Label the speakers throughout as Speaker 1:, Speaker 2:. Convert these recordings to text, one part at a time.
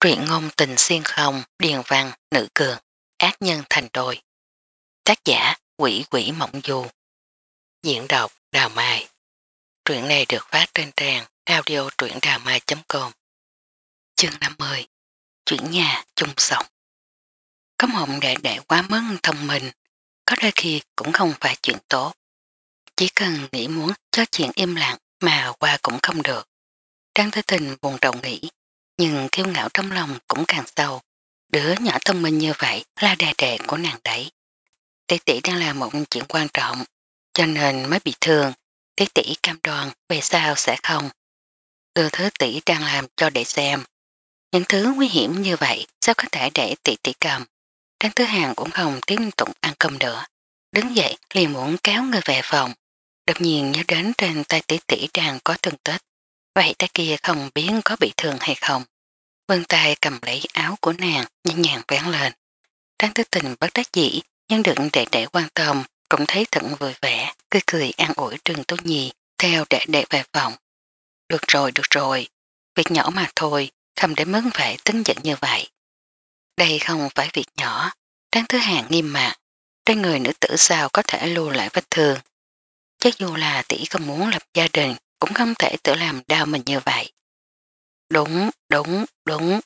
Speaker 1: truyện ngôn tình xuyên không, điền văn, nữ cường, ác nhân thành đôi. Tác giả quỷ quỷ mộng du. Diễn đọc Đào Mai. Truyện này được phát trên trang audio truyệnđàmai.com Chương 50 Chuyển nhà chung sống Có mộng đệ đệ quá mức thông minh, có đôi khi cũng không phải chuyện tốt. Chỉ cần nghĩ muốn cho chuyện im lặng mà qua cũng không được. Trang Thế Tình buồn đầu nghĩ nhưng kiêu ngạo trong lòng cũng càng sâu. Đứa nhỏ thông minh như vậy là đề đệ của nàng đấy. Tỷ tỷ đang là một chuyện quan trọng, cho nên mới bị thương. Tỷ tỷ cam đoan về sao sẽ không. Đưa thứ tỷ đang làm cho để xem. Những thứ nguy hiểm như vậy sao có thể để tỷ tỷ cầm. Trang thứ hàng cũng không tiếp tục ăn cơm nữa. Đứng dậy liền muốn kéo người về phòng. Đột nhiên nhớ đến trên tay tỷ tỷ đang có thương tích. Vậy cái kia không biết có bị thương hay không. Vân tay cầm lấy áo của nàng, nhanh nhàng vén lên. Trang tư tình bất đắc dĩ, nhưng được đệ đệ quan tâm, cũng thấy thận vui vẻ, cười cười an ủi trường tốt nhì theo đệ đệ về phòng. Được rồi, được rồi, việc nhỏ mà thôi, không để mất phải tính giận như vậy. Đây không phải việc nhỏ, Trang Thứ Hàng nghiêm mạc, trên người nữ tử sao có thể lưu lại vết thương. Chắc dù là tỷ không muốn lập gia đình cũng không thể tự làm đau mình như vậy. Đúng, đúng, đúng.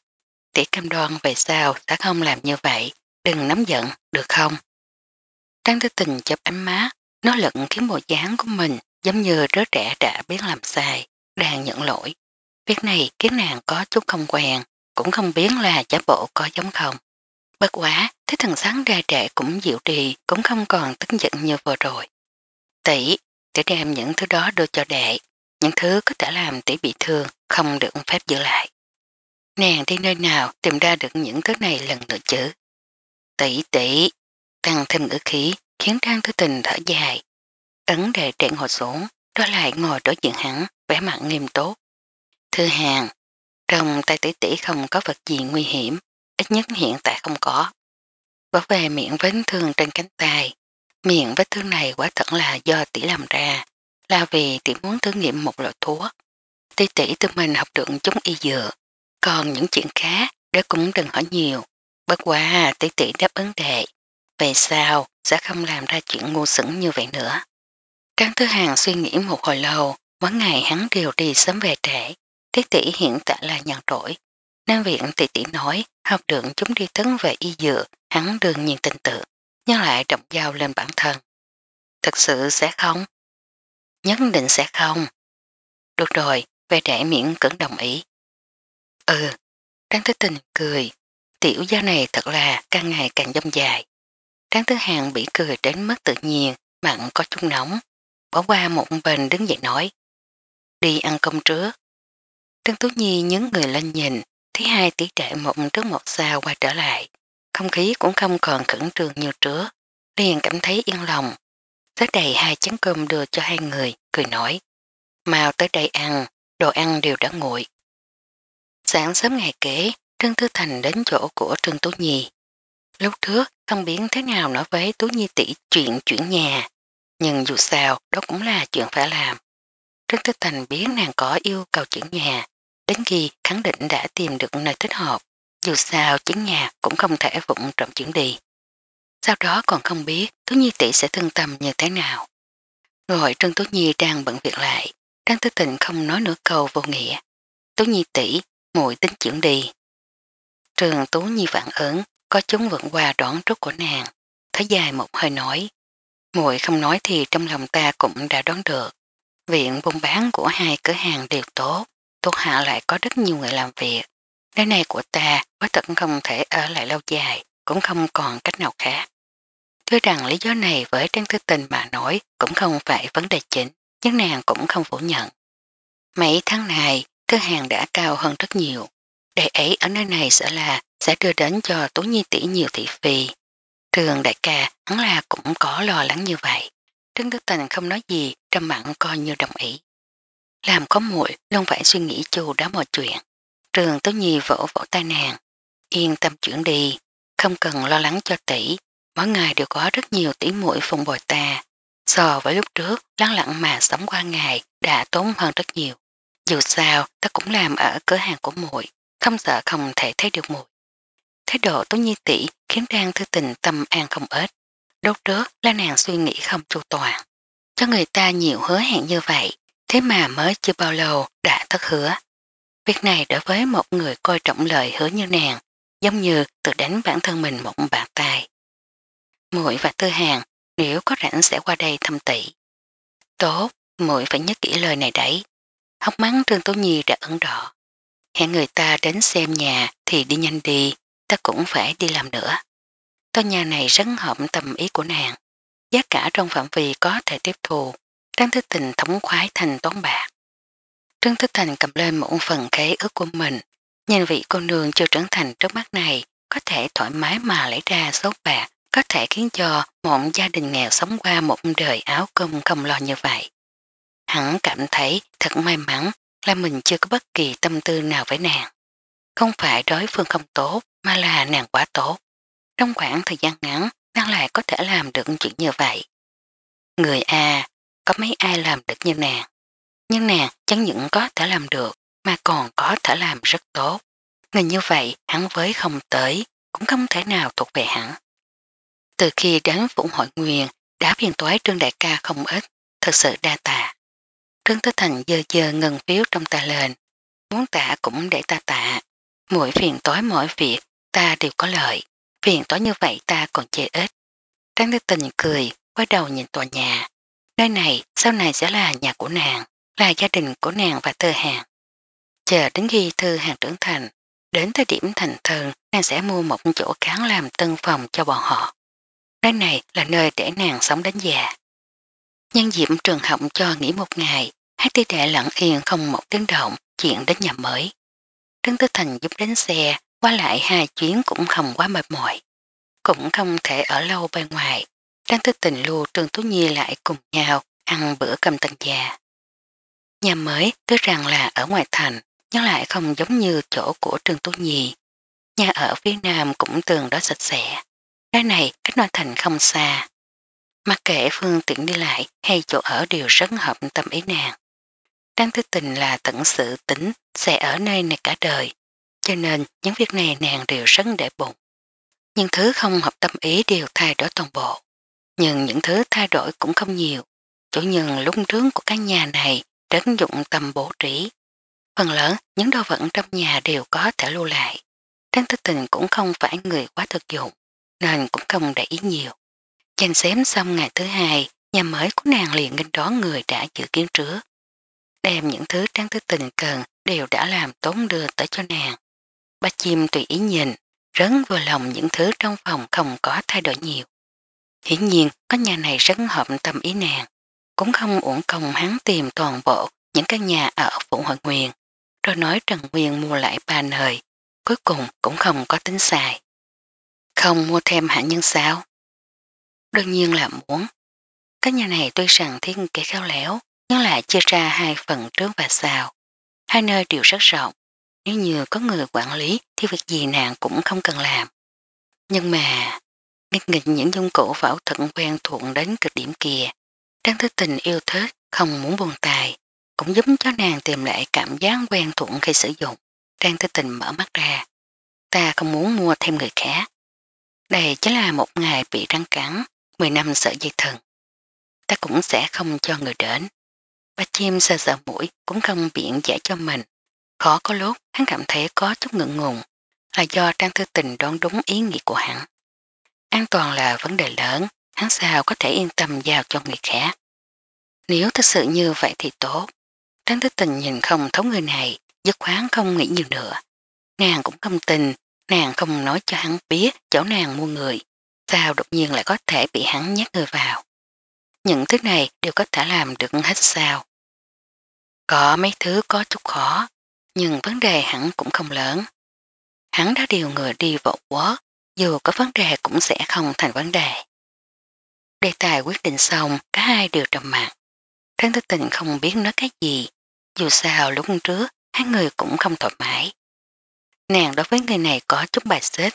Speaker 1: Tỷ cam đoan về sao ta không làm như vậy, đừng nắm giận, được không? Trang tư tình chụp ánh má, nó lực khiến bộ dáng của mình giống như đứa trẻ đã biết làm sai, đang nhận lỗi. Việc này khiến nàng có chút không quen, cũng không biết là giả bộ có giống không. Bất quá, thế thần sáng ra trẻ cũng dịu đi cũng không còn tức giận như vừa rồi. Tỷ, tỷ đem những thứ đó đưa cho đệ, những thứ có thể làm tỷ bị thương không được phép giữ lại. Nàng đi nơi nào tìm ra được những thứ này lần nữa chứ? Tỷ tỷ, tăng thêm ngữ khí khiến Trang thư Tình thở dài. Ấn đề trẹn ngồi xuống, đó lại ngồi đối diện hắn, vẻ mặt nghiêm túc. Thư hàng, trong tay tỷ tỷ không có vật gì nguy hiểm, ít nhất hiện tại không có. Bỏ về miệng vết thương trên cánh tay, miệng vết thương này quá thật là do tỷ làm ra là vì tỷ muốn thử nghiệm một loại thuốc. Tỷ tỷ tự mình học được chúng y dựa, còn những chuyện khác để cũng đừng hỏi nhiều. Bất quá tỷ tỷ đáp ứng đệ, về sao sẽ không làm ra chuyện ngu sững như vậy nữa. Trang Thứ Hàng suy nghĩ một hồi lâu, mỗi ngày hắn đều đi sớm về trễ. Tỷ tỷ hiện tại là nhận rỗi. Nam viện tỷ tỷ nói học được chúng đi tấn về y dựa, hắn đương nhiên tin tưởng, nhưng lại trọng dao lên bản thân. Thật sự sẽ không, nhất định sẽ không. Được rồi, về trẻ miễn cứng đồng ý. Ừ, Trang Thứ Tình cười, tiểu gia này thật là càng ngày càng dâm dài. Trang Thứ Hàng bị cười đến mất tự nhiên, mặn có chung nóng, bỏ qua một bên đứng dậy nói. Đi ăn cơm trước. Trương Tú Nhi nhấn người lên nhìn, thấy hai tỷ trẻ mộng trước một sao qua trở lại. Không khí cũng không còn khẩn trương như trước, liền cảm thấy yên lòng, tới đầy hai chén cơm đưa cho hai người, cười nói. Mau tới đây ăn, đồ ăn đều đã nguội. Sáng sớm ngày kế, Trương Thư Thành đến chỗ của Trương Tú Nhi. Lúc trước, không biết thế nào nói với Tú Nhi tỷ chuyện chuyển nhà. Nhưng dù sao, đó cũng là chuyện phải làm. Trương Thư Thành biến nàng có yêu cầu chuyển nhà, đến khi khẳng định đã tìm được nơi thích hợp. Dù sao, chuyển nhà cũng không thể vụng trộm chuyển đi sau đó còn không biết Tố Nhi tỷ sẽ thương tâm như thế nào. Rồi Trương Tố Nhi đang bận việc lại, đang tư tình không nói nửa câu vô nghĩa. Tố Nhi tỷ mùi tính chuyển đi. Trường Tố Nhi vạn ứng, có chúng vẫn qua đoán rốt của nàng, thấy dài một hơi nói. muội không nói thì trong lòng ta cũng đã đoán được. Viện buôn bán của hai cửa hàng đều tốt, thuộc hạ lại có rất nhiều người làm việc. Nơi này của ta quá thật không thể ở lại lâu dài, cũng không còn cách nào khác. thứ rằng lý do này với Trang Thư Tình mà nói cũng không phải vấn đề chính, nhưng nàng cũng không phủ nhận. Mấy tháng này, thứ hàng đã cao hơn rất nhiều. Đại ấy ở nơi này sẽ là sẽ đưa đến cho Tú Nhi tỷ nhiều thị phi. Trường đại ca hắn là cũng có lo lắng như vậy. trang thư Tình không nói gì, trong mặn coi như đồng ý. Làm có muội luôn phải suy nghĩ chu đáo mọi chuyện. Trường Tố Nhi vỗ vỗ tay nàng. Yên tâm chuyển đi, không cần lo lắng cho tỷ, mỗi ngày đều có rất nhiều tỷ muội phùng bồi ta. So với lúc trước, lắng lặng mà sống qua ngày đã tốn hơn rất nhiều. Dù sao, ta cũng làm ở cửa hàng của muội không sợ không thể thấy được muội Thái độ Tố Nhi tỷ khiến đang Thư Tình tâm an không ít. Đốt trước là nàng suy nghĩ không chu toàn. Cho người ta nhiều hứa hẹn như vậy, thế mà mới chưa bao lâu đã thất hứa. Việc này đối với một người coi trọng lời hứa như nàng giống như tự đánh bản thân mình một bàn tay. Mũi và tư hàng, nếu có rảnh sẽ qua đây thăm tỷ. Tốt, mũi phải nhớ kỹ lời này đấy. Hóc mắng Trương Tố Nhi đã ấn đỏ. Hẹn người ta đến xem nhà thì đi nhanh đi, ta cũng phải đi làm nữa. Tòa nhà này rất hợp tầm ý của nàng. Giá cả trong phạm vi có thể tiếp thù, Trang Thứ Tình thống khoái thành toán bạc. Trương Thứ Thành cầm lên một phần kế ước của mình, Nhìn vị cô nương chưa trưởng thành trước mắt này, có thể thoải mái mà lấy ra số bạc, có thể khiến cho một gia đình nghèo sống qua một đời áo cơm không lo như vậy. Hắn cảm thấy thật may mắn là mình chưa có bất kỳ tâm tư nào với nàng. Không phải đối phương không tốt, mà là nàng quá tốt. Trong khoảng thời gian ngắn, nàng lại có thể làm được chuyện như vậy. Người A, có mấy ai làm được như nàng. Nhưng nàng chẳng những có thể làm được, mà còn có thể làm rất tốt. Người như vậy hắn với không tới, cũng không thể nào thuộc về hắn. Từ khi đến Vũ Hội Nguyên, đã phiền tối Trương Đại ca không ít, thật sự đa tạ. Trương Thế Thành dơ dơ ngừng phiếu trong ta lên, muốn tạ cũng để ta tạ. Mỗi phiền tối mỗi việc, ta đều có lợi, phiền tối như vậy ta còn chê ít. trang Thế Tình cười, quay đầu nhìn tòa nhà. Nơi này sau này sẽ là nhà của nàng, là gia đình của nàng và thơ hàng chờ đến khi Thư Hàng trưởng thành, đến thời điểm thành thần nàng sẽ mua một chỗ kháng làm tân phòng cho bọn họ. Nơi này là nơi để nàng sống đến già. Nhân diệm trường học cho nghỉ một ngày, hát tư đệ lặng yên không một tiếng động, chuyện đến nhà mới. Trấn Tư Thành giúp đến xe, qua lại hai chuyến cũng không quá mệt mỏi. Cũng không thể ở lâu bên ngoài. Trấn Tư Tình lưu Trương Tú Nhi lại cùng nhau ăn bữa cầm tầng già. Nhà mới tức rằng là ở ngoài thành, nhưng lại không giống như chỗ của trường tu nhì. Nhà ở phía Nam cũng tường đó sạch sẽ. Cái này cách Nam Thành không xa. Mặc kệ phương tiện đi lại hay chỗ ở đều rất hợp tâm ý nàng. đáng Thứ Tình là tận sự tính sẽ ở nơi này cả đời, cho nên những việc này nàng đều rất để bụng. Những thứ không hợp tâm ý đều thay đổi toàn bộ, nhưng những thứ thay đổi cũng không nhiều. Chủ nhân lúc trướng của căn nhà này rất dụng tâm bổ trí, Phần lớn những đồ vật trong nhà đều có thể lưu lại. Trang tư tình cũng không phải người quá thực dụng, nên cũng không để ý nhiều. Chàng xém xong ngày thứ hai, nhà mới của nàng liền nghênh đón người đã dự kiến trước. Đem những thứ trang tư tình cần đều đã làm tốn đưa tới cho nàng. Ba chim tùy ý nhìn, rấn vừa lòng những thứ trong phòng không có thay đổi nhiều. Hiển nhiên, có nhà này rất hợp tâm ý nàng, cũng không uổng công hắn tìm toàn bộ những căn nhà ở Phụ Hội Nguyên rồi nói Trần Nguyên mua lại ba nơi, cuối cùng cũng không có tính xài. Không mua thêm hạng nhân sao? Đương nhiên là muốn. Các nhà này tuy rằng thiên kỹ khéo léo, nhưng lại chia ra hai phần trước và sau. Hai nơi đều rất rộng, nếu như có người quản lý thì việc gì nàng cũng không cần làm. Nhưng mà, nghịch nghịch những dung cụ võ thận quen thuộc đến cực điểm kìa, đang thức tình yêu thích, không muốn buồn tài cũng giúp cho nàng tìm lại cảm giác quen thuộc khi sử dụng. Trang tư tình mở mắt ra. Ta không muốn mua thêm người khác. Đây chính là một ngày bị răng cắn, 10 năm sợ dây thần. Ta cũng sẽ không cho người đến. Ba chim sờ sờ mũi cũng không biện giải cho mình. Khó có lúc hắn cảm thấy có chút ngượng ngùng là do Trang Thư Tình đón đúng ý nghĩ của hắn. An toàn là vấn đề lớn, hắn sao có thể yên tâm giao cho người khác. Nếu thực sự như vậy thì tốt. Trấn Thế Tình nhìn không thấu người này, dứt khoán không nghĩ nhiều nữa. Nàng cũng không tình, nàng không nói cho hắn biết chỗ nàng mua người. Sao đột nhiên lại có thể bị hắn nhắc người vào. Những thứ này đều có thể làm được hết sao. Có mấy thứ có chút khó, nhưng vấn đề hắn cũng không lớn. Hắn đã điều người đi vào quốc, dù có vấn đề cũng sẽ không thành vấn đề. Đề tài quyết định xong, cả hai đều trầm mặt. Trấn Thế Tình không biết nói cái gì, dù sao lúc trước hai người cũng không thoải mái. Nàng đối với người này có chút bài xích.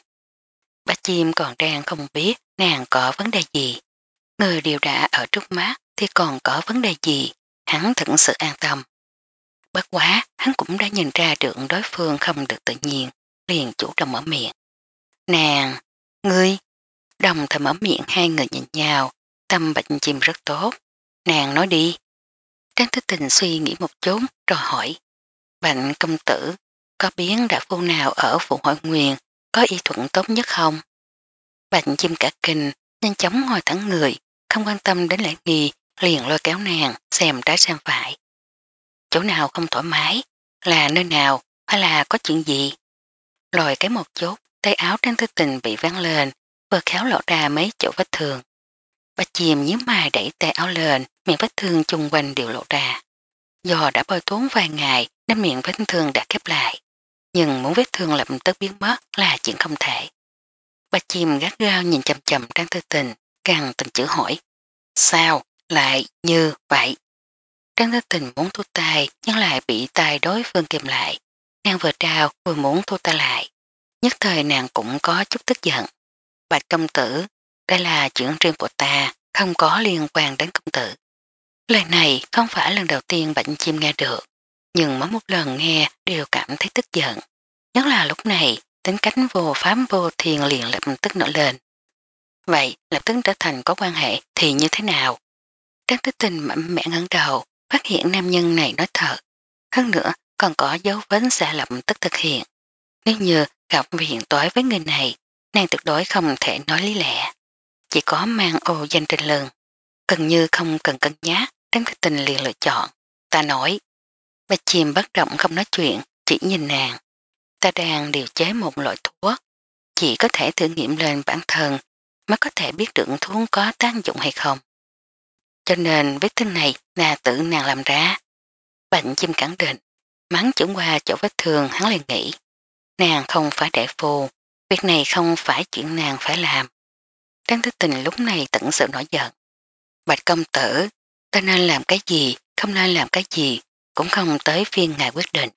Speaker 1: Bà chim còn đang không biết nàng có vấn đề gì. Người đều đã ở trước mắt thì còn có vấn đề gì, hắn thật sự an tâm. Bất quá, hắn cũng đã nhìn ra được đối phương không được tự nhiên, liền chủ động mở miệng. Nàng, ngươi, đồng thời mở miệng hai người nhìn nhau, tâm bệnh chim rất tốt. Nàng nói đi. Trang thức tình suy nghĩ một chút rồi hỏi Bành công tử, có biến đại phu nào ở phụ hội nguyền có y thuận tốt nhất không? Bành chim cả kinh, nhanh chóng ngồi thẳng người, không quan tâm đến lễ nghi, liền lôi kéo nàng xem trái xem phải. Chỗ nào không thoải mái là nơi nào hay là có chuyện gì? Lòi cái một chút tay áo Trang thức tình bị ván lên, vừa khéo lộ ra mấy chỗ vết thường. Bà chìm nhíu mài đẩy tay áo lên miệng vết thương chung quanh đều lộ ra. Do đã bôi tốn vài ngày nên miệng vết thương đã khép lại. Nhưng muốn vết thương lập tức biến mất là chuyện không thể. Bà chim gắt gao nhìn chầm chầm Trang Thư Tình, càng từng chữ hỏi. Sao? Lại như vậy? Trang Thư Tình muốn thu tay nhưng lại bị tay đối phương kìm lại. Nàng vừa trao vừa muốn thu tay lại. Nhất thời nàng cũng có chút tức giận. Bạch công tử, đây là chuyện riêng của ta, không có liên quan đến công tử. Lời này không phải lần đầu tiên bệnh chim nghe được, nhưng mỗi một lần nghe đều cảm thấy tức giận. Nhất là lúc này, tính cánh vô phám vô thiền liền lập tức nổi lên. Vậy, lập tức trở thành có quan hệ thì như thế nào? Trang tích tình mạnh mẽ ngấn đầu, phát hiện nam nhân này nói thật. Hơn nữa, còn có dấu vấn xạ lập tức thực hiện. Nếu như gặp hiện tối với người này, nàng tuyệt đối không thể nói lý lẽ. Chỉ có mang ô danh trên lưng. Cần như không cần cân nhá, Đám cái tình liền lựa chọn. Ta nói. Bà chìm bất động không nói chuyện, chỉ nhìn nàng. Ta đang điều chế một loại thuốc. Chỉ có thể thử nghiệm lên bản thân mới có thể biết được thuốc có tác dụng hay không. Cho nên vết thương này là tự nàng làm ra. Bệnh chim khẳng định, mắng chuẩn qua chỗ vết thương hắn liền nghĩ. Nàng không phải đại phù, việc này không phải chuyện nàng phải làm. Trang thức tình lúc này tận sự nổi giận. Bạch công tử, Ta nên làm cái gì, không nên làm cái gì, cũng không tới phiên ngài quyết định.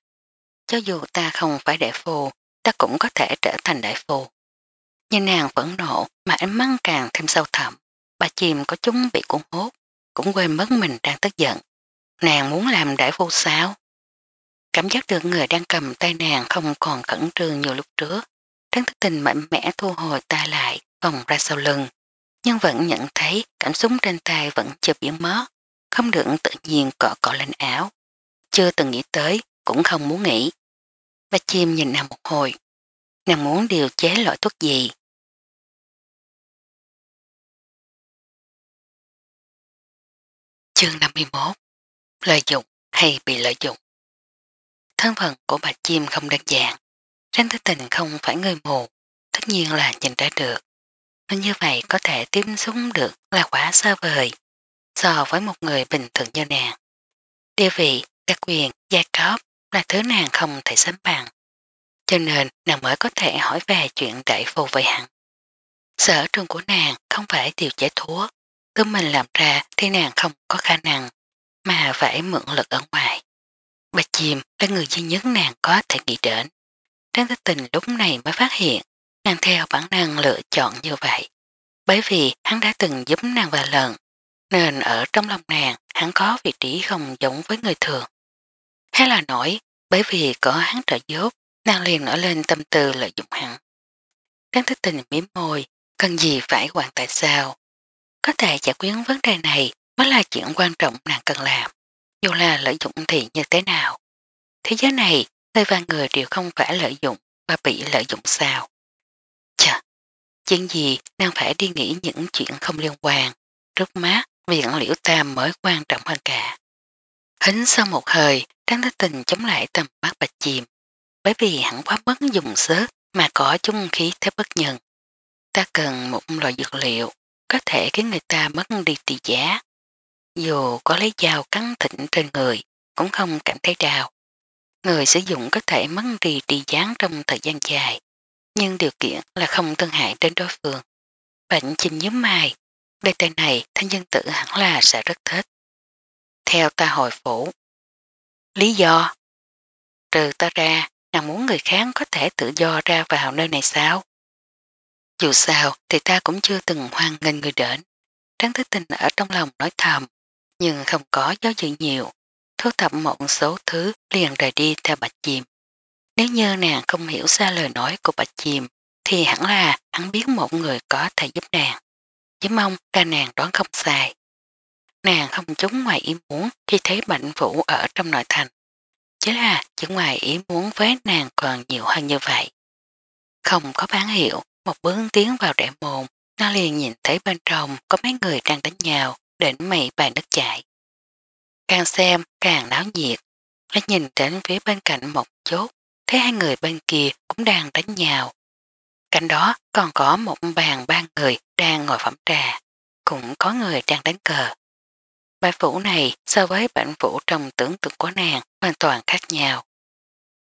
Speaker 1: Cho dù ta không phải đại phù, ta cũng có thể trở thành đại phù. Nhìn nàng phẫn nộ mà ánh mắt càng thêm sâu thẳm, bà chìm có chúng bị cuốn hốt, cũng quên mất mình đang tức giận. Nàng muốn làm đại phù sao? Cảm giác được người đang cầm tay nàng không còn khẩn trương như lúc trước. Trấn thức tình mạnh mẽ thu hồi ta lại, vòng ra sau lưng. Nhưng vẫn nhận thấy cảm xúc trên tay vẫn chưa biến mất không được tự nhiên cọ cọ lên áo. Chưa từng nghĩ tới, cũng không muốn nghĩ. Bạch chim nhìn nàng một hồi. Nàng muốn điều chế loại thuốc gì? Chương 51 Lợi dụng hay bị lợi dụng Thân phận của bà chim không đơn giản. Ranh thức tình không phải người mù, tất nhiên là nhìn ra được. Nên như vậy có thể tiếp xúc được là quả xa vời so với một người bình thường như nàng. Địa vị, đặc quyền, giai cấp là thứ nàng không thể sánh bằng. Cho nên nàng mới có thể hỏi về chuyện đại phù với hắn. Sở trường của nàng không phải điều chế thuốc, tự mình làm ra thì nàng không có khả năng, mà phải mượn lực ở ngoài. Bà chìm là người duy nhất nàng có thể nghĩ đến. Trang thức tình lúc này mới phát hiện, nàng theo bản năng lựa chọn như vậy. Bởi vì hắn đã từng giúp nàng vài lần, nên ở trong lòng nàng hắn có vị trí không giống với người thường. Hay là nổi, bởi vì có hắn trợ giúp, nàng liền nổi lên tâm tư lợi dụng hắn. Trang thức tình miếm môi, cần gì phải quản tại sao. Có thể giải quyết vấn đề này mới là chuyện quan trọng nàng cần làm, dù là lợi dụng thì như thế nào. Thế giới này, người và người đều không phải lợi dụng và bị lợi dụng sao. Chà, chuyện gì nàng phải đi nghĩ những chuyện không liên quan, rất mát viện liễu tam mới quan trọng hơn cả. Hính sau một hơi, Trang Thái Tình chống lại tầm mắt bạch chìm, bởi vì hắn quá bất dùng sớt mà có chung khí thế bất nhân. Ta cần một loại dược liệu có thể khiến người ta mất đi tỷ giá. Dù có lấy dao cắn thịnh trên người, cũng không cảm thấy đau. Người sử dụng có thể mất đi tỷ giá trong thời gian dài, nhưng điều kiện là không thương hại đến đối phương. Bệnh trình nhớ mai, đây tên này thanh nhân tử hẳn là sẽ rất thích. Theo ta hồi phủ. Lý do? Trừ ta ra, nàng muốn người khác có thể tự do ra vào nơi này sao? Dù sao thì ta cũng chưa từng hoan nghênh người đến. Tráng Thế Tình ở trong lòng nói thầm, nhưng không có do dự nhiều. Thu thập một số thứ liền rời đi theo Bạch Chìm. Nếu như nàng không hiểu ra lời nói của Bạch Chìm, thì hẳn là hắn biết một người có thể giúp nàng chỉ mong ca nàng đoán không sai. Nàng không chúng ngoài ý muốn khi thấy bệnh vũ ở trong nội thành. Chứ là chỉ ngoài ý muốn với nàng còn nhiều hơn như vậy. Không có bán hiệu, một bước tiến vào đẻ mồn, nó liền nhìn thấy bên trong có mấy người đang đánh nhau, đỉnh mày bàn đất chạy. Càng xem, càng náo nhiệt. Nó nhìn đến phía bên cạnh một chốt, thấy hai người bên kia cũng đang đánh nhau, Cạnh đó còn có một bàn ba người đang ngồi phẩm trà, cũng có người đang đánh cờ. Bài phủ này so với bản phủ trong tưởng tượng của nàng hoàn toàn khác nhau.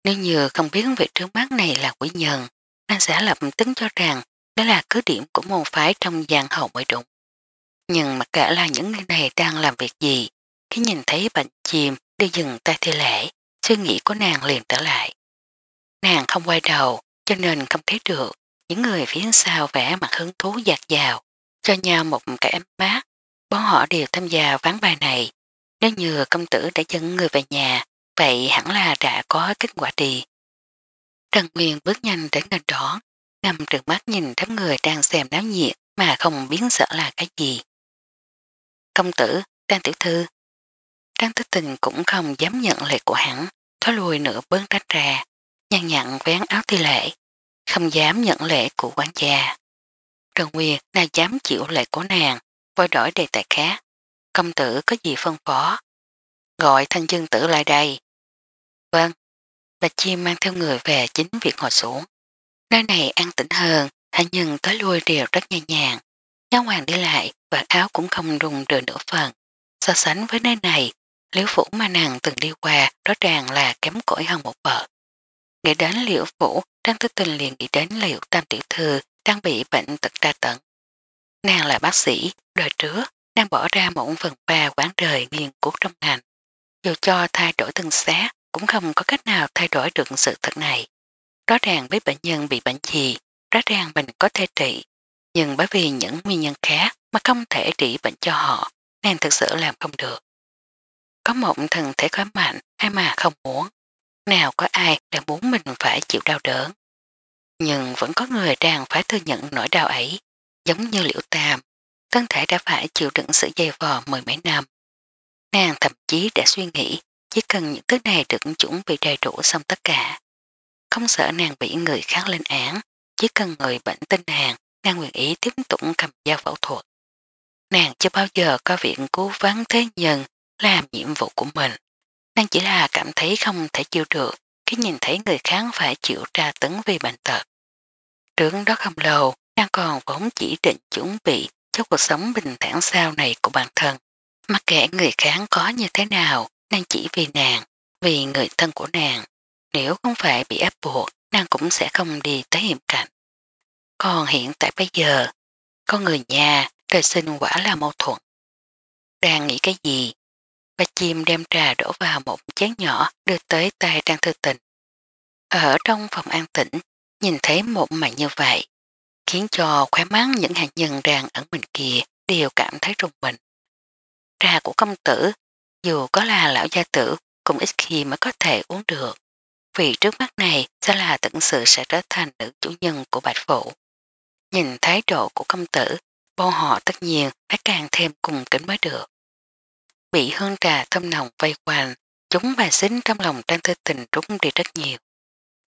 Speaker 1: Nếu như không biết việc trước mắt này là quỷ nhân, nàng sẽ lập tính cho rằng đó là cứ điểm của môn phái trong giang hậu mới đúng. Nhưng mặc cả là những người này đang làm việc gì, khi nhìn thấy bệnh chìm đi dừng tay thi lễ, suy nghĩ của nàng liền trở lại. Nàng không quay đầu cho nên không thấy được những người phía sau vẽ mặt hứng thú dạt dào, cho nhau một cái ấm mát. Bọn họ đều tham gia ván bài này. Nếu như công tử đã dẫn người về nhà, vậy hẳn là đã có kết quả đi. Trần Nguyên bước nhanh đến gần đó, nằm trường mắt nhìn đám người đang xem đám nhiệt mà không biến sợ là cái gì. Công tử, Trang Tiểu Thư Trang Tích Tình cũng không dám nhận lệ của hắn, thoá lùi nửa bước rách ra, nhăn nhặn vén áo thi lệ không dám nhận lệ của quán gia. Trần Nguyệt nào dám chịu lệ của nàng, vội đổi đề tài khác. Công tử có gì phân phó? Gọi thanh dương tử lại đây. Vâng, bà Chim mang theo người về chính việc ngồi xuống. Nơi này an tĩnh hơn, hạ nhân tới lui đều rất nhẹ nhàng. Nhá hoàng đi lại, và áo cũng không rung được nửa phần. So sánh với nơi này, liễu phủ mà nàng từng đi qua rõ ràng là kém cỏi hơn một bậc. Nghĩ đến liệu vũ, Trang Tư Tình liền nghĩ đến liệu tam tiểu thư đang bị bệnh tật đa tận. Nàng là bác sĩ, đời trước, đang bỏ ra một phần ba quán đời nghiên cứu trong ngành. Dù cho thay đổi thân xác, cũng không có cách nào thay đổi được sự thật này. Rõ ràng với bệnh nhân bị bệnh gì, rõ ràng mình có thể trị, nhưng bởi vì những nguyên nhân khác mà không thể trị bệnh cho họ, nàng thực sự làm không được. Có một thần thể khói mạnh hay mà không muốn, nào có ai đang muốn mình phải chịu đau đớn. Nhưng vẫn có người đang phải thừa nhận nỗi đau ấy, giống như liễu tam, thân thể đã phải chịu đựng sự dày vò mười mấy năm. Nàng thậm chí đã suy nghĩ chỉ cần những thứ này được chuẩn bị đầy đủ xong tất cả. Không sợ nàng bị người khác lên án, chỉ cần người bệnh tin nàng, nàng nguyện ý tiếp tục cầm dao phẫu thuật. Nàng chưa bao giờ có viện cố vấn thế nhân làm nhiệm vụ của mình. Nàng chỉ là cảm thấy không thể chịu được khi nhìn thấy người khác phải chịu tra tấn vì bệnh tật. Trước đó không lâu, nàng còn vốn chỉ định chuẩn bị cho cuộc sống bình thản sau này của bản thân. Mặc kệ người khác có như thế nào, nàng chỉ vì nàng, vì người thân của nàng. Nếu không phải bị ép buộc, nàng cũng sẽ không đi tới hiểm cảnh. Còn hiện tại bây giờ, con người nhà, trời sinh quả là mâu thuẫn. Đang nghĩ cái gì, Ba chim đem trà đổ vào một chén nhỏ đưa tới tay Trang Thư Tình. Ở trong phòng an tĩnh, nhìn thấy một màn như vậy, khiến cho khóe mắn những hạt nhân đang ẩn mình kia đều cảm thấy rùng mình. Trà của công tử, dù có là lão gia tử, cũng ít khi mới có thể uống được, vì trước mắt này sẽ là tận sự sẽ trở thành nữ chủ nhân của bạch phụ. Nhìn thái độ của công tử, bọn họ tất nhiên phải càng thêm cùng kính mới được bị hương trà thơm nồng vây quanh, chúng bà xính trong lòng trang thư tình trúng đi rất nhiều.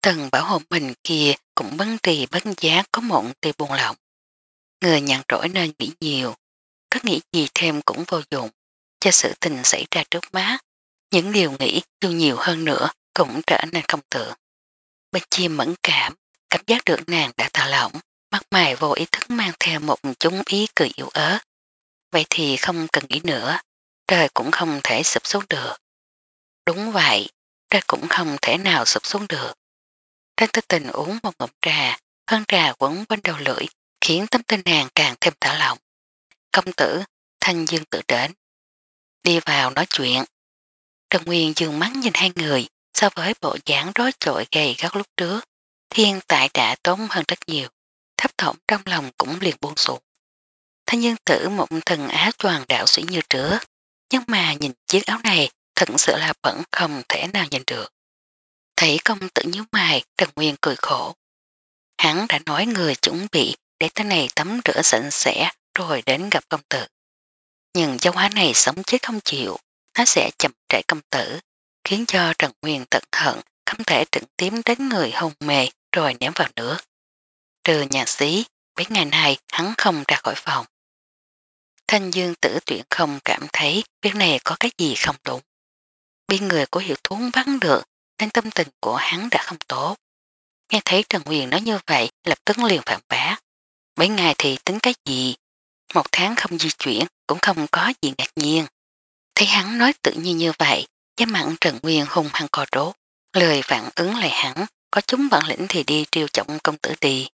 Speaker 1: Tần bảo hộ mình kia cũng bấn trì bấn giá có mộng tì buồn lộng. Người nhận rỗi nên nghĩ nhiều, có nghĩ gì thêm cũng vô dụng, cho sự tình xảy ra trước mắt. Những điều nghĩ dù nhiều hơn nữa cũng trở nên không tưởng. Bên chia mẫn cảm, cảm giác được nàng đã thả lỏng, mắt mày vô ý thức mang theo một chúng ý cười yếu ớt. Vậy thì không cần nghĩ nữa, trời cũng không thể sụp xuống được. Đúng vậy, trời cũng không thể nào sụp xuống được. Trang tư tình uống một ngụm trà, hơn trà quấn quanh đầu lưỡi, khiến tâm tư nàng càng thêm thả lỏng. Công tử, thanh dương tự đến. Đi vào nói chuyện. Trần Nguyên dường mắt nhìn hai người so với bộ dáng rối trội gầy gắt lúc trước. Thiên tại đã tốn hơn rất nhiều, thấp thỏm trong lòng cũng liền buông xuống. Thanh dương tử mộng thần áo toàn đạo sĩ như trước, nhưng mà nhìn chiếc áo này thật sự là vẫn không thể nào nhìn được. Thấy công tử nhíu mày, Trần Nguyên cười khổ. Hắn đã nói người chuẩn bị để tới này tắm rửa sạch sẽ rồi đến gặp công tử. Nhưng giáo hóa này sống chết không chịu, nó sẽ chậm trễ công tử, khiến cho Trần Nguyên tận hận không thể trực tiếp đến người hôn mê rồi ném vào nữa. Trừ nhà sĩ, mấy ngày nay hắn không ra khỏi phòng. Thanh Dương tử tuyển không cảm thấy việc này có cái gì không đúng. Biên người của hiệu thuốc vắng được nên tâm tình của hắn đã không tốt. Nghe thấy Trần Huyền nói như vậy lập tức liền phản bác. Mấy ngày thì tính cái gì? Một tháng không di chuyển cũng không có gì ngạc nhiên. Thấy hắn nói tự nhiên như vậy, giá mặn Trần Nguyên hung hăng cò đốt, lời phản ứng lại hắn, có chúng bản lĩnh thì đi triêu trọng công tử đi.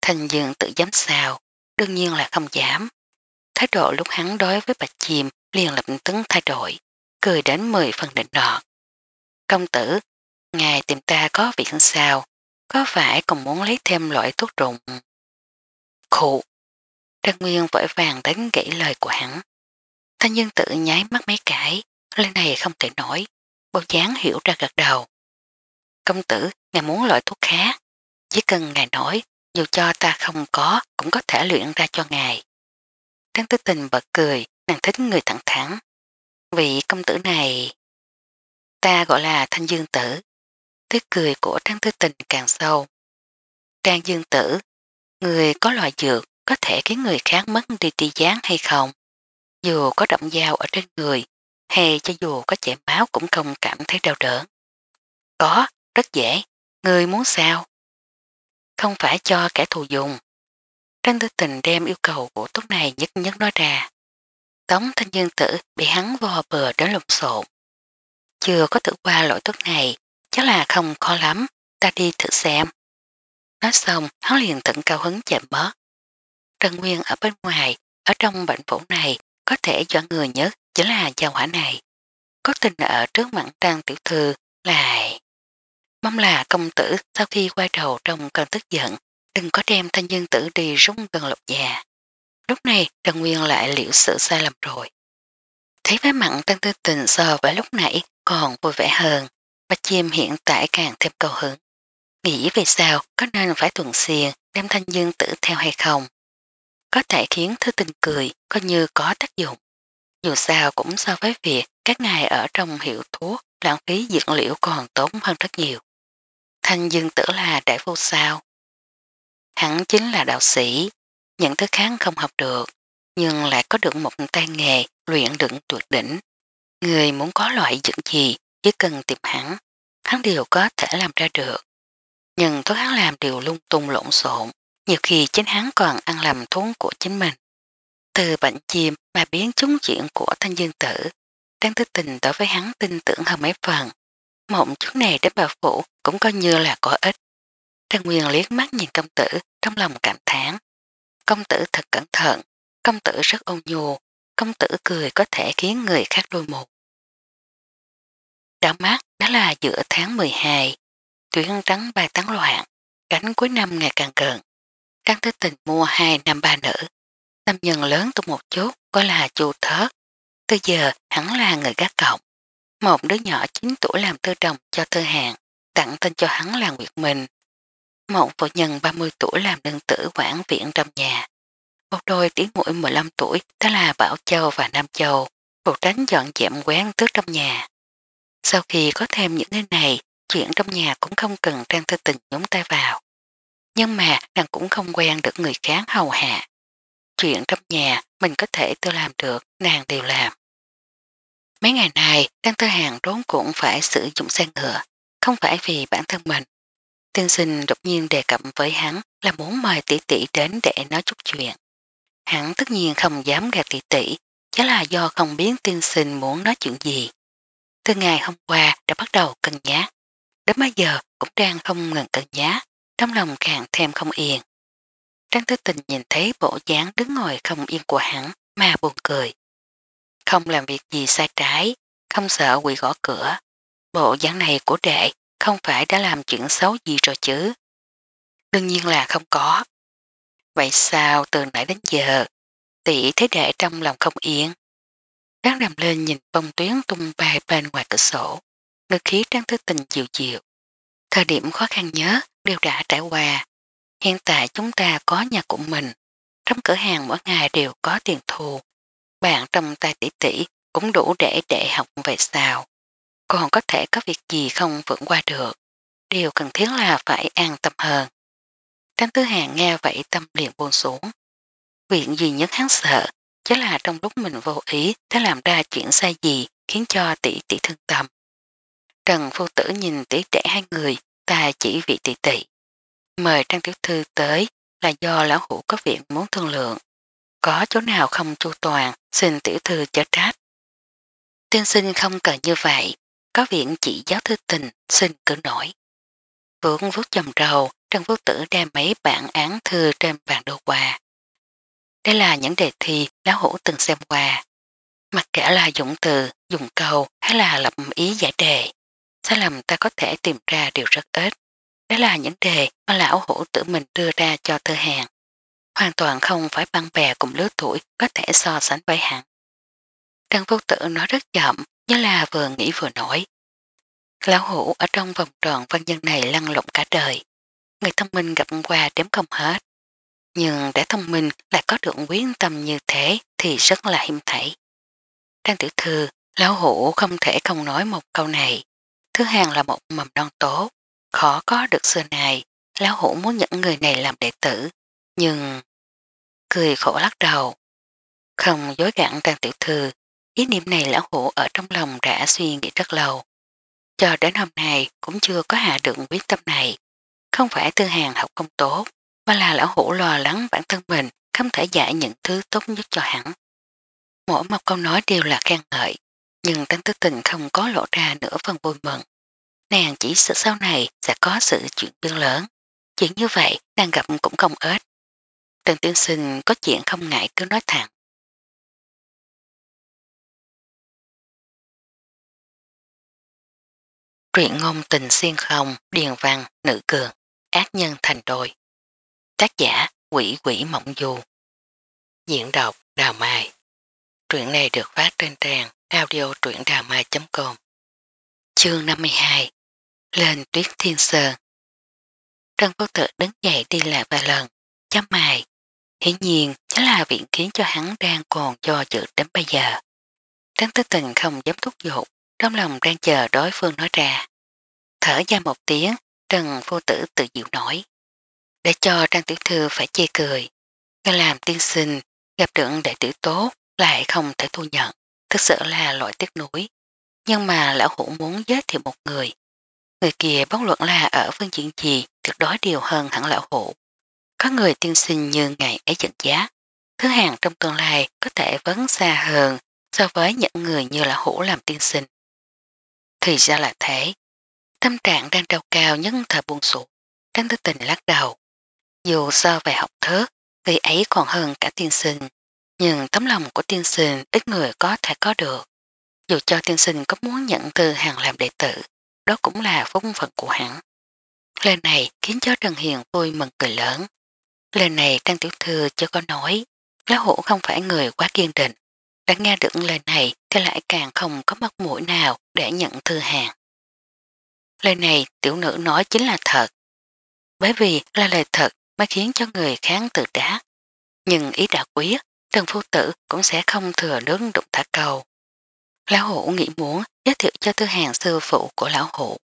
Speaker 1: Thành dương tự dám sao, đương nhiên là không dám. Thái độ lúc hắn đối với bạch chìm liền lập tấn thay đổi, cười đến 10 phần định nọ. Công tử, ngài tìm ta có việc sao, có phải còn muốn lấy thêm loại thuốc rụng? Khụ! Trang Nguyên vội vàng đánh gãy lời của hắn. Thanh nhân tự nháy mắt mấy cái, lên này không thể nổi, bao dáng hiểu ra gật đầu. Công tử, ngài muốn loại thuốc khác, chỉ cần ngài nói, dù cho ta không có cũng có thể luyện ra cho ngài. Trang tư tình bật cười, nàng thích người thẳng thắn Vị công tử này, ta gọi là thanh dương tử. Tiếng cười của trang tư tình càng sâu. Trang dương tử, người có loại dược có thể khiến người khác mất đi đi gián hay không? Dù có động dao ở trên người, hay cho dù có chảy máu cũng không cảm thấy đau đớn. Có, rất dễ. Người muốn sao? Không phải cho kẻ thù dùng, Trang Tư tình đem yêu cầu của tốt này nhất nhất nói ra. Tống thanh dương tử bị hắn vò bừa đến lộn xộn. Chưa có thử qua lỗi tốt này, chắc là không khó lắm, ta đi thử xem. Nói xong, hắn liền tận cao hứng chạm bớt. Trần Nguyên ở bên ngoài, ở trong bệnh phủ này, có thể cho người nhất chính là giao hỏa này. Có tình ở trước mặt trang tiểu thư lại. Mong là công tử sau khi quay đầu trong cơn tức giận đừng có đem thanh dương tử đi rung gần lục già. Lúc này Trần Nguyên lại liệu sự sai lầm rồi. Thấy với mặn Tân Tư Tình so với lúc nãy còn vui vẻ hơn, và chim hiện tại càng thêm cầu hứng. Nghĩ về sao có nên phải tuần xiền đem thanh dương tử theo hay không? Có thể khiến thư tình cười coi như có tác dụng. Dù sao cũng so với việc các ngài ở trong hiệu thuốc lãng phí dược liệu còn tốn hơn rất nhiều. Thanh dương tử là đại vô sao. Hắn chính là đạo sĩ, những thứ kháng không học được, nhưng lại có được một tay nghề luyện đựng tuyệt đỉnh. Người muốn có loại dựng gì, chỉ cần tìm hắn, hắn đều có thể làm ra được. Nhưng thứ hắn làm đều lung tung lộn xộn, nhiều khi chính hắn còn ăn làm thốn của chính mình. Từ bệnh chim mà biến chúng chuyện của thanh dương tử, đang thức tình đối với hắn tin tưởng hơn mấy phần. Mộng chút này đến bà phụ cũng coi như là có ích. Trần Nguyên liếc mắt nhìn công tử, trong lòng cảm thán. Công tử thật cẩn thận, công tử rất ôn nhu, công tử cười có thể khiến người khác đôi một. Đã mát đó là giữa tháng 12, tuyến trắng bay tán loạn, cánh cuối năm ngày càng gần. Trang Thế Tình mua hai năm ba nữ, tâm nhân lớn tụ một chút gọi là chu thớt. Từ giờ hắn là người gác cộng. Một đứa nhỏ 9 tuổi làm tư trồng cho tư hạng, tặng tên cho hắn là Nguyệt Minh, một phụ nhân 30 tuổi làm đơn tử quản viện trong nhà. Một đôi tiếng mũi 15 tuổi đó là Bảo Châu và Nam Châu phụ tránh dọn dẹp quán tước trong nhà. Sau khi có thêm những thứ này, chuyện trong nhà cũng không cần Trang Thư Tình nhúng tay vào. Nhưng mà nàng cũng không quen được người khác hầu hạ. Chuyện trong nhà mình có thể tôi làm được, nàng đều làm. Mấy ngày này, Trang Thư Hàng rốn cũng phải sử dụng xe ngựa, không phải vì bản thân mình Tiên sinh đột nhiên đề cập với hắn là muốn mời tỷ tỷ đến để nói chút chuyện. Hắn tất nhiên không dám gặp tỷ tỷ, chứ là do không biết tiên sinh muốn nói chuyện gì. Từ ngày hôm qua đã bắt đầu cân nhát, đến bây giờ cũng đang không ngừng cân nhát, trong lòng càng thêm không yên. Trang tư tình nhìn thấy bộ dáng đứng ngồi không yên của hắn mà buồn cười. Không làm việc gì sai trái, không sợ quỷ gõ cửa. Bộ dáng này của đệ không phải đã làm chuyện xấu gì rồi chứ? Đương nhiên là không có. Vậy sao từ nãy đến giờ, tỷ thế đệ trong lòng không yên? Đáng đầm lên nhìn bông tuyến tung bay bên ngoài cửa sổ, ngực khí trang thức tình dịu dịu. Thời điểm khó khăn nhớ đều đã trải qua. Hiện tại chúng ta có nhà của mình, trong cửa hàng mỗi ngày đều có tiền thù. Bạn trong tay tỷ tỷ cũng đủ để đệ học về sao còn có thể có việc gì không vượt qua được. Điều cần thiết là phải an tâm hơn. Tránh tứ hàng nghe vậy tâm liền buông xuống. Viện gì nhất hắn sợ, chứ là trong lúc mình vô ý đã làm ra chuyện sai gì khiến cho tỷ tỷ thương tâm. Trần phu tử nhìn tỷ trẻ hai người, ta chỉ vị tỷ tỷ. Mời Trang Tiểu Thư tới là do lão hủ có viện muốn thương lượng. Có chỗ nào không chu toàn, xin Tiểu Thư cho trách. Tiên sinh không cần như vậy, có viện chỉ giáo thư tình xin cử nổi. Vượng vút chầm rầu, Trần Quốc Tử đem mấy bản án thư trên bàn đồ quà. Đây là những đề thi lão hữu từng xem qua. Mặc kệ là dụng từ, dùng câu hay là lập ý giải đề, sai lầm ta có thể tìm ra điều rất ít. Đó là những đề mà lão hữu tự mình đưa ra cho thư hàng. Hoàn toàn không phải bạn bè cùng lứa tuổi có thể so sánh với hẳn. Trang Phúc Tử nói rất chậm, như là vừa nghĩ vừa nói. Lão hủ ở trong vòng tròn văn nhân này lăn lộn cả đời. Người thông minh gặp qua đếm không hết. Nhưng để thông minh lại có được quyết tâm như thế thì rất là hiểm thảy. Trang tiểu thư, lão hủ không thể không nói một câu này. Thứ hàng là một mầm non tốt, khó có được xưa này. Lão hủ muốn những người này làm đệ tử, nhưng... Cười khổ lắc đầu. Không dối gặn trang tiểu thư, Ý niệm này lão hủ ở trong lòng đã suy nghĩ rất lâu. Chờ đến hôm nay cũng chưa có hạ được quyết tâm này. Không phải tư hàng học không tốt, mà là lão hủ lo lắng bản thân mình không thể giải những thứ tốt nhất cho hắn. Mỗi một câu nói đều là khen ngợi, nhưng Tăng Tư Tình không có lộ ra nửa phần vui mừng. Nàng chỉ sợ sau này sẽ có sự chuyển biến lớn. Chuyện như vậy nàng gặp cũng không ếch. Trần Tiên Sinh có chuyện không ngại cứ nói thẳng. truyện ngôn tình xuyên không, điền văn, nữ cường, ác nhân thành đôi. Tác giả quỷ quỷ mộng du. Diễn đọc Đào Mai. Truyện này được phát trên trang audio truyệnđàmai.com Chương 52 Lên tuyết thiên sơn Trân Quốc Tự đứng dậy đi lại vài lần, chấm mài. Hiển nhiên, chính là viện kiến cho hắn đang còn cho dự đến bây giờ. Trấn Tư Tình không dám thúc giục, trong lòng đang chờ đối phương nói ra. Thở ra một tiếng, Trần vô tử tự diệu nổi. Để cho Trang Tiểu Thư phải chê cười. Nghe làm tiên sinh, gặp được đại tử tốt, lại không thể thu nhận. Thực sự là loại tiếc núi. Nhưng mà lão hủ muốn giới thiệu một người. Người kia bóng luận là ở phương diện gì tuyệt đối điều hơn hẳn lão hủ. Có người tiên sinh như ngày ấy dẫn giá. Thứ hàng trong tương lai có thể vấn xa hơn so với những người như lão hủ làm tiên sinh. Thì ra là thế. Tâm trạng đang trao cao nhưng thời buông sụp. Trang tư tình lắc đầu. Dù so về học thức, người ấy còn hơn cả tiên sinh. Nhưng tấm lòng của tiên sinh ít người có thể có được. Dù cho tiên sinh có muốn nhận từ hàng làm đệ tử, đó cũng là phúc phận của hắn. Lời này khiến cho Trần Hiền vui mừng cười lớn. Lời này Trang Tiểu Thư chưa có nói, lá hổ không phải người quá kiên định đã nghe được lời này thì lại càng không có mắt mũi nào để nhận thư hàng. Lời này tiểu nữ nói chính là thật. Bởi vì là lời thật mới khiến cho người kháng tự đá. Nhưng ý đã quyết, Trần Phu Tử cũng sẽ không thừa nước đụng thả cầu. Lão hủ nghĩ muốn giới thiệu cho thư hàng sư phụ của lão hủ.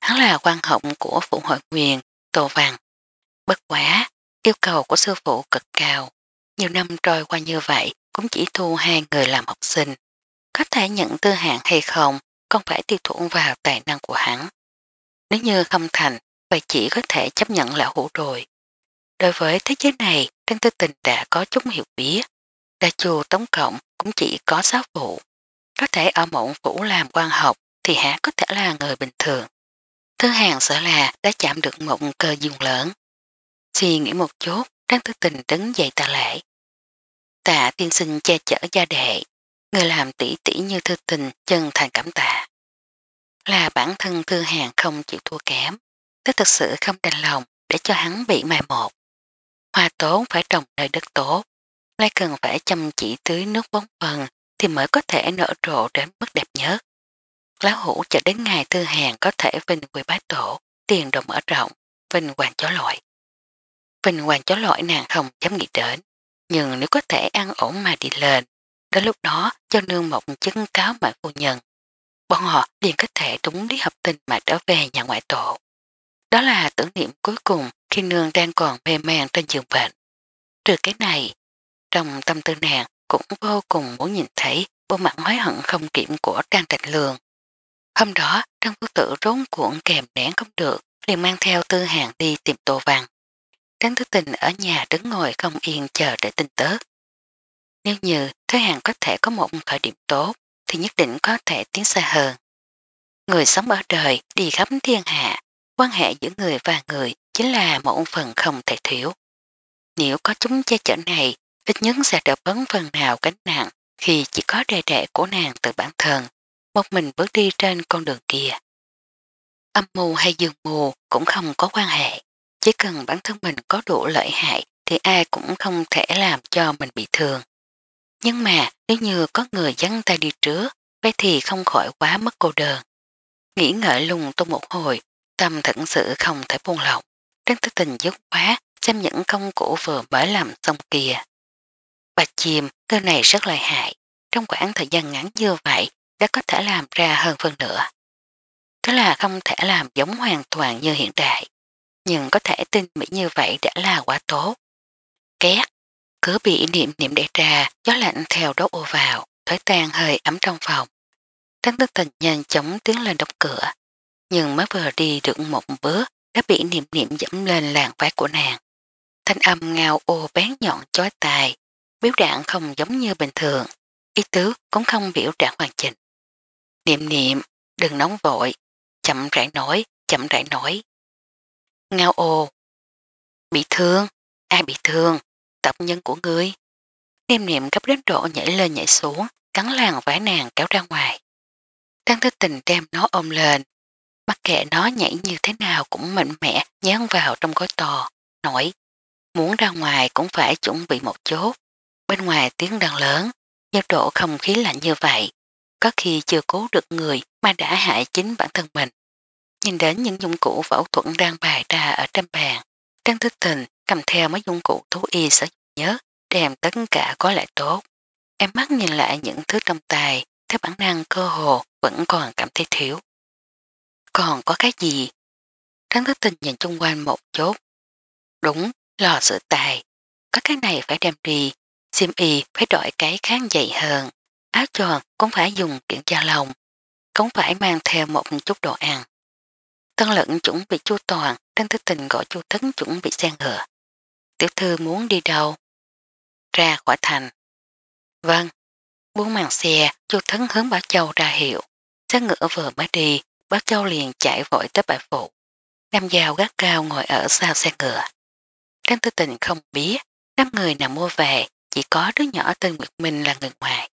Speaker 1: Hắn là quan hộng của phụ hội quyền, Tô Văn. Bất quá, yêu cầu của sư phụ cực cao. Nhiều năm trôi qua như vậy cũng chỉ thu hai người làm học sinh. Có thể nhận tư hạng hay không không phải tiêu thủng vào tài năng của hắn. Nếu như không thành, vậy chỉ có thể chấp nhận lão hủ rồi. Đối với thế giới này, Trang Tư Tình đã có chút hiểu biết. Đa chùa tổng cộng cũng chỉ có sáu vụ. Có thể ở mộng phủ làm quan học thì hả có thể là người bình thường. Thứ hàng sợ là đã chạm được một cơ dương lớn. Suy nghĩ một chút, Trang Tư Tình đứng dậy tạ lễ tạ tiên sinh che chở gia đệ, người làm tỷ tỷ như thư tình chân thành cảm tạ. Là bản thân thư hàng không chịu thua kém, tức thực sự không đành lòng để cho hắn bị mai một. Hoa tốn phải trồng nơi đất tốt, lại cần phải chăm chỉ tưới nước bóng phần thì mới có thể nở rộ đến mức đẹp nhất. lá hủ chờ đến ngày thư hàng có thể vinh quỳ bá tổ, tiền đồng mở rộng, vinh hoàng chó lội. Vinh hoàng chó lội nàng không dám nghĩ đến nhưng nếu có thể an ổn mà đi lên, đến lúc đó cho nương một chân cáo mà phụ nhân. Bọn họ liền có thể đúng lý hợp tình mà trở về nhà ngoại tổ. Đó là tưởng niệm cuối cùng khi nương đang còn mê man trên giường bệnh. Trừ cái này, trong tâm tư nàng cũng vô cùng muốn nhìn thấy bộ mặt hối hận không kiểm của Trang Trạch Lương. Hôm đó, Trang Phú Tử rốn cuộn kèm nén không được, liền mang theo tư hàng đi tìm Tô Văn. Tráng thức tình ở nhà đứng ngồi không yên chờ để tin tớt. Nếu như thế Hàng có thể có một khởi điểm tốt thì nhất định có thể tiến xa hơn. Người sống ở đời đi khắp thiên hạ, quan hệ giữa người và người chính là một phần không thể thiếu. Nếu có chúng che chở này, ít nhất sẽ đỡ bấn phần nào gánh nặng khi chỉ có đề đệ của nàng từ bản thân, một mình bước đi trên con đường kia. Âm mù hay dương mù cũng không có quan hệ. Chỉ cần bản thân mình có đủ lợi hại thì ai cũng không thể làm cho mình bị thương. Nhưng mà nếu như có người dắn tay đi trước, vậy thì không khỏi quá mất cô đơn. Nghĩ ngợi lung tung một hồi, tâm thật sự không thể buông lỏng. Đang tư tình dứt quá, xem những công cụ vừa mới làm xong kia. Bạch chìm, cơ này rất lợi hại. Trong khoảng thời gian ngắn như vậy, đã có thể làm ra hơn phần nữa. Thế là không thể làm giống hoàn toàn như hiện đại nhưng có thể tin Mỹ như vậy đã là quá tốt. Két, cứ bị niệm niệm đẩy ra, gió lạnh theo đốt ô vào, thói tan hơi ấm trong phòng. Tránh tức tình nhanh chóng tiến lên đóng cửa, nhưng mới vừa đi được một bước đã bị niệm niệm dẫm lên làng vái của nàng. Thanh âm ngao ô bén nhọn chói tài, biểu đạn không giống như bình thường, ý tứ cũng không biểu đạt hoàn chỉnh. Niệm niệm, đừng nóng vội, chậm rãi nói, chậm rãi nói. Ngao ồ. Bị thương? Ai bị thương? Tập nhân của ngươi. Niệm niệm gấp đến độ nhảy lên nhảy xuống, cắn làng vải nàng kéo ra ngoài. Tăng thức tình đem nó ôm lên. Mặc kệ nó nhảy như thế nào cũng mạnh mẽ nhán vào trong gói to, nổi. Muốn ra ngoài cũng phải chuẩn bị một chút. Bên ngoài tiếng đang lớn, nhiệt độ không khí lạnh như vậy. Có khi chưa cố được người mà đã hại chính bản thân mình. Nhìn đến những dụng cụ phẫu thuật đang bài ra ở trên bàn, Trang thức tình cầm theo mấy dụng cụ thú y sở nhớ, đem tất cả có lại tốt. Em mắt nhìn lại những thứ trong tay, theo bản năng cơ hồ vẫn còn cảm thấy thiếu. Còn có cái gì? Trang thức tình nhìn chung quanh một chút. Đúng, lò sữa tài. Có cái này phải đem đi, xiêm y phải đổi cái kháng dày hơn. Áo tròn cũng phải dùng kiện da lồng, cũng phải mang theo một chút đồ ăn. Tân lận chuẩn bị chu toàn, Tân Thứ Tình gọi chu Thấn chuẩn bị xe ngựa. Tiểu thư muốn đi đâu? Ra khỏi thành. Vâng. buông màn xe, chu Thấn hướng Bảo Châu ra hiệu. Xe ngựa vừa mới đi, Bảo Châu liền chạy vội tới bãi phụ. Nam Giao gác cao ngồi ở sau xe ngựa. Trang tư tình không biết, năm người nào mua về, chỉ có đứa nhỏ tên Nguyệt Minh là người ngoài.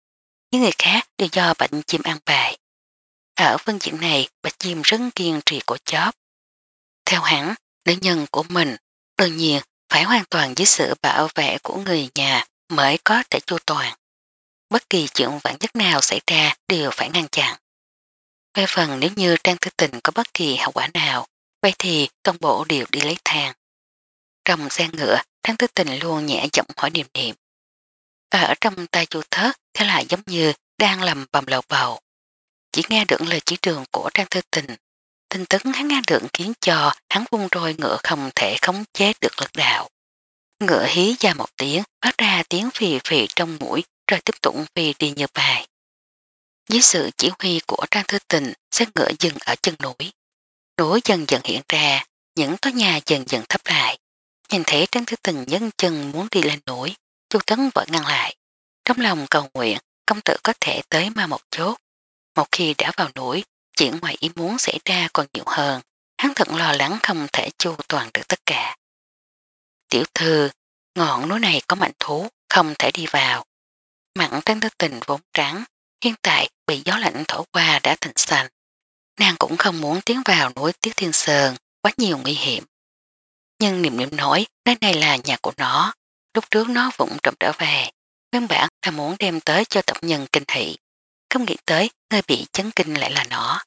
Speaker 1: Những người khác đều do bệnh chim ăn bài. Ở phương diện này, Bạch Diêm rất kiên trì của chóp. Theo hắn, nữ nhân của mình, đương nhiên phải hoàn toàn dưới sự bảo vệ của người nhà mới có thể chu toàn. Bất kỳ chuyện vạn nhất nào xảy ra đều phải ngăn chặn. Về phần nếu như Trang Thư Tình có bất kỳ hậu quả nào, vậy thì toàn bộ đều đi lấy thang. Trong xe ngựa, Trang Thư Tình luôn nhẹ giọng hỏi niềm niệm. Ở trong tay chu thớt thế lại giống như đang lầm bầm lầu bầu. Chỉ nghe được lời chỉ trường của Trang Thư Tình. Tình tấn hắn nghe được khiến cho hắn vung roi ngựa không thể khống chế được lực đạo. Ngựa hí ra một tiếng, phát ra tiếng phì phì trong mũi rồi tiếp tục phì đi như bài. Dưới sự chỉ huy của Trang Thư Tình, xe ngựa dừng ở chân núi. Núi dần dần hiện ra, những tòa nhà dần dần thấp lại. Nhìn thấy Trang Thư Tình nhân chân muốn đi lên núi, Chu Tấn vợ ngăn lại. Trong lòng cầu nguyện, công tử có thể tới ma một chút. Một khi đã vào núi, chuyện ngoài ý muốn xảy ra còn nhiều hơn, hắn thật lo lắng không thể chu toàn được tất cả. Tiểu thư, ngọn núi này có mạnh thú, không thể đi vào. Mặn trên tư tình vốn trắng, hiện tại bị gió lạnh thổ qua đã thành xanh. Nàng cũng không muốn tiến vào núi Tiết Thiên Sơn, quá nhiều nguy hiểm. Nhưng niềm niệm nổi, nơi này là nhà của nó. Lúc trước nó vụng trộm trở về, nguyên bản là muốn đem tới cho tập nhân kinh thị không nghĩ tới người bị chấn kinh lại là nó.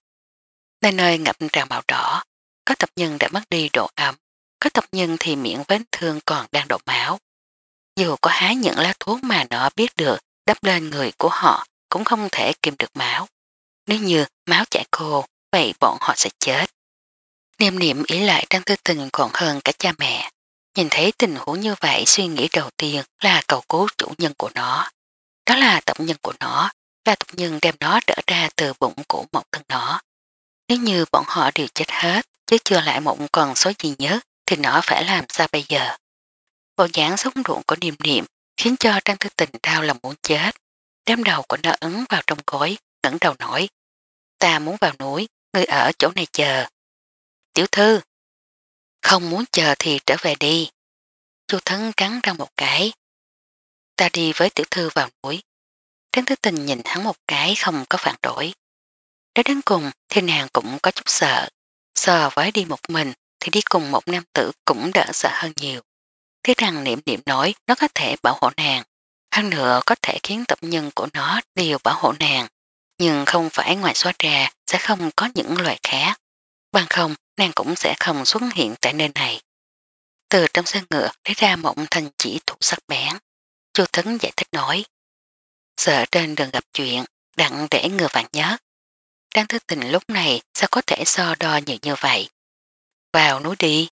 Speaker 1: Nơi nơi ngập tràn màu đỏ, có tập nhân đã mất đi độ ẩm, có tập nhân thì miệng vết thương còn đang đổ máu. Dù có há những lá thuốc mà nó biết được đắp lên người của họ cũng không thể kìm được máu. Nếu như máu chảy khô, vậy bọn họ sẽ chết. Niệm niệm ý lại Trang Tư Tình còn hơn cả cha mẹ. Nhìn thấy tình huống như vậy suy nghĩ đầu tiên là cầu cứu chủ nhân của nó. Đó là tổng nhân của nó, là tục nhân đem nó trở ra từ bụng của một thân nó. Nếu như bọn họ đều chết hết, chứ chưa lại mộng còn số gì nhớ, thì nó phải làm sao bây giờ? Bộ dáng sống ruộng của niềm niệm khiến cho Trang Thư Tình đau lòng muốn chết. Đám đầu của nó ấn vào trong gối, ngẩng đầu nổi. Ta muốn vào núi, ngươi ở chỗ này chờ. Tiểu thư, không muốn chờ thì trở về đi. Chu Thấn cắn ra một cái. Ta đi với tiểu thư vào núi, Trấn thứ Tình nhìn hắn một cái không có phản đổi. Đến đến cùng thì nàng cũng có chút sợ. Sợ với đi một mình thì đi cùng một nam tử cũng đỡ sợ hơn nhiều. Thế rằng niệm niệm nói nó có thể bảo hộ nàng. Hơn nữa có thể khiến tập nhân của nó đều bảo hộ nàng. Nhưng không phải ngoài xóa trà sẽ không có những loại khác. Bằng không, nàng cũng sẽ không xuất hiện tại nơi này. Từ trong xe ngựa lấy ra mộng thanh chỉ thủ sắc bén. Chu Thấn giải thích nói sợ trên đường gặp chuyện, đặng để ngừa vạn nhất. Trang thức tình lúc này sao có thể so đo nhiều như vậy? Vào núi đi.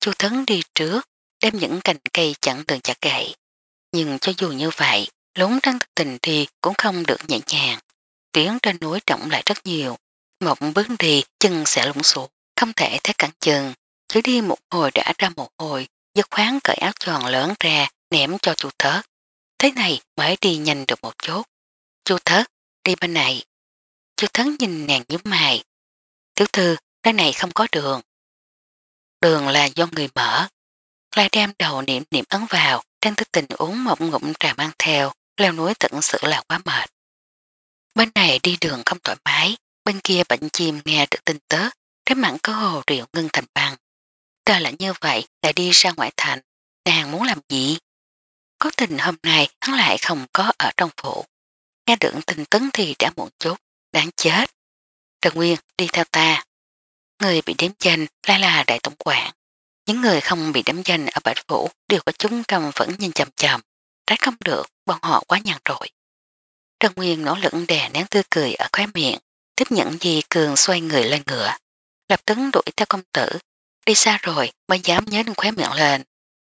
Speaker 1: Chu Thấn đi trước, đem những cành cây chẳng từng chặt gậy. Nhưng cho dù như vậy, lốn trang thức tình thì cũng không được nhẹ nhàng. Tuyến trên núi trọng lại rất nhiều. Một bước đi, chân sẽ lũng sụt, không thể thấy cẳng chân. Chứ đi một hồi đã ra một hồi, dứt khoán cởi áo tròn lớn ra, ném cho chu thớt. Thế này mới đi nhanh được một chút. Chú thất, đi bên này. Chú thất nhìn nàng nhíu mày. Tiểu thư, cái này không có đường. Đường là do người mở. Lai đem đầu niệm niệm ấn vào, đang thức tình uống một ngụm trà mang theo, leo núi tận sự là quá mệt. Bên này đi đường không thoải mái, bên kia bệnh chim nghe được tin tớ, thế mặn cơ hồ rượu ngưng thành băng. Trời lại như vậy, lại đi ra ngoại thành, nàng muốn làm gì? Cố tình hôm nay hắn lại không có ở trong phủ. Nghe được tình tấn thì đã muộn chút, đáng chết. Trần Nguyên đi theo ta. Người bị đếm danh lại là đại tổng quản. Những người không bị đếm danh ở bạch phủ đều có chúng trong vẫn nhìn chầm chầm. Trách không được, bọn họ quá nhàn rồi. Trần Nguyên nỗ lực đè nén tươi cười ở khóe miệng, tiếp nhận gì cường xoay người lên ngựa. Lập tấn đuổi theo công tử, đi xa rồi mới dám nhớ đến khóe miệng lên.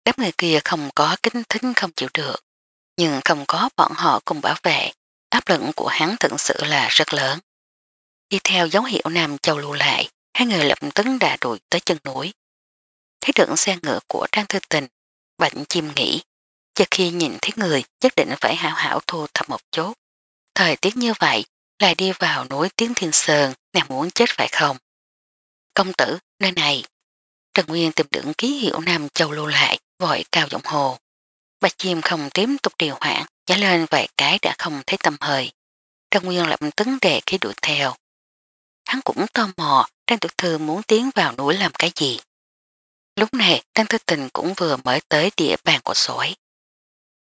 Speaker 1: Đám người kia không có kính thính không chịu được, nhưng không có bọn họ cùng bảo vệ, áp lực của hắn thực sự là rất lớn. Đi theo dấu hiệu Nam Châu lưu lại, hai người lập tức đà đuổi tới chân núi. Thấy được xe ngựa của Trang Thư Tình, bệnh chim nghỉ chờ khi nhìn thấy người nhất định phải hảo hảo thu thập một chút. Thời tiết như vậy, lại đi vào núi Tiếng Thiên Sơn, nàng muốn chết phải không? Công tử, nơi này. Trần Nguyên tìm đựng ký hiệu Nam Châu lưu lại, gọi cao giọng hồ. Bạch chim không tiếp tục điều hoãn, giả lên vài cái đã không thấy tâm hơi. Trang Nguyên lập tấn đề khi đuổi theo. Hắn cũng tò mò Trang Tiểu Thư muốn tiến vào núi làm cái gì. Lúc này Trang Thư Tình cũng vừa mới tới địa bàn của sỏi.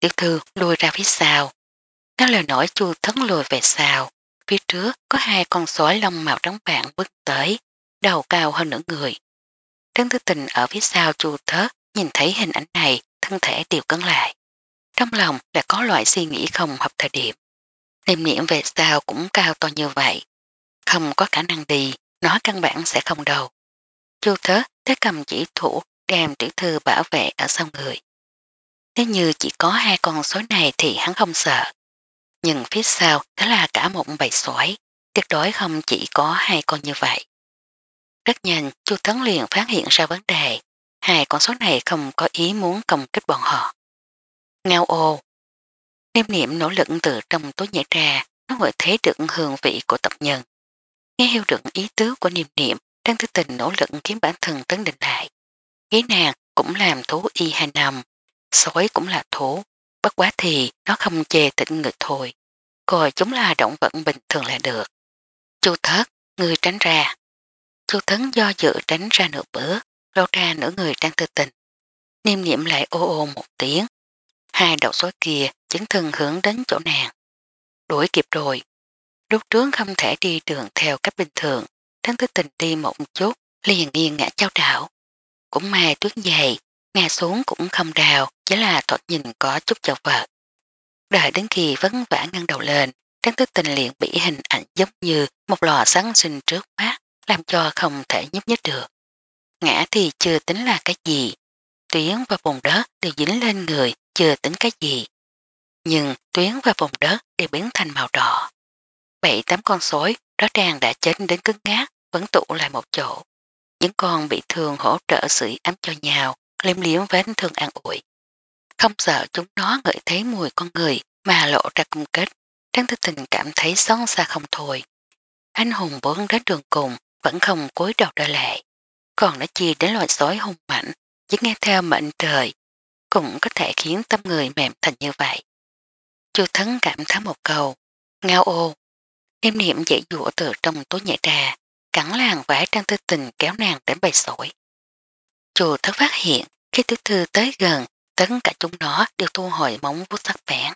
Speaker 1: Tiểu Thư lùi ra phía sau. Các lời nói chu thấn lùi về sau. Phía trước có hai con sói lông màu trắng vạn bước tới, đầu cao hơn nửa người. Trang Thư Tình ở phía sau chu thớt Nhìn thấy hình ảnh này, thân thể đều cấn lại. Trong lòng đã có loại suy nghĩ không hợp thời điểm. Niệm niệm về sao cũng cao to như vậy. Không có khả năng đi, nó căn bản sẽ không đâu. Chu thớ thế cầm chỉ thủ đem tiểu thư bảo vệ ở sau người. Nếu như chỉ có hai con sói này thì hắn không sợ. Nhưng phía sau đó là cả một bầy sói, tuyệt đối không chỉ có hai con như vậy. Rất nhanh, Chu Tấn liền phát hiện ra vấn đề, hai con sót này không có ý muốn công kích bọn họ. Ngao ô niêm niệm nỗ lực từ trong túi nhảy ra, nó ngồi thế được hương vị của tập nhân. Nghe hiểu được ý tứ của niêm niệm đang thức tình nỗ lực khiến bản thân tấn định lại. ý nàng cũng làm thú y hai năm, sói cũng là thú, bất quá thì nó không chê tịnh người thôi. Coi chúng là động vật bình thường là được. Chu thất, người tránh ra. Chu thấn do dự tránh ra nửa bữa, Lô ra nửa người trang tư tình. Niêm nghiệm lại ô ô một tiếng. Hai đầu số kia chứng thân hướng đến chỗ nàng. Đuổi kịp rồi. Lúc trước không thể đi đường theo cách bình thường. Trang tư tình đi một chút, liền nghiêng ngã trao đảo. Cũng may tuyết dày, ngã xuống cũng không đào, chỉ là thoạt nhìn có chút chọc vật. Đợi đến khi vấn vả ngăn đầu lên, Trang tư tình liền bị hình ảnh giống như một lò sáng sinh trước mắt, làm cho không thể nhúc nhích được ngã thì chưa tính là cái gì, tuyến và vùng đất đều dính lên người chưa tính cái gì. Nhưng tuyến và vùng đất đều biến thành màu đỏ. Bảy tám con sói rõ ràng đã chết đến cứng ngát vẫn tụ lại một chỗ. Những con bị thương hỗ trợ sự ấm cho nhau, liếm liếm vết thương an ủi. Không sợ chúng nó ngửi thấy mùi con người mà lộ ra cung kết, Trang Thư Tình cảm thấy xót xa không thôi. Anh hùng bốn đến đường cùng vẫn không cúi đầu đỡ lệ còn đã chi đến loại sói hung mạnh, chỉ nghe theo mệnh trời, cũng có thể khiến tâm người mềm thành như vậy. Chu Thấn cảm thán một câu, ngao ô, niệm niệm dễ dũa từ trong túi nhạy trà, cắn làng vẽ trang tư tình kéo nàng đến bầy sổi. Chu Thấn phát hiện khi tứ thư tới gần, tất cả chúng nó đều thu hồi móng vuốt sắc bẻn.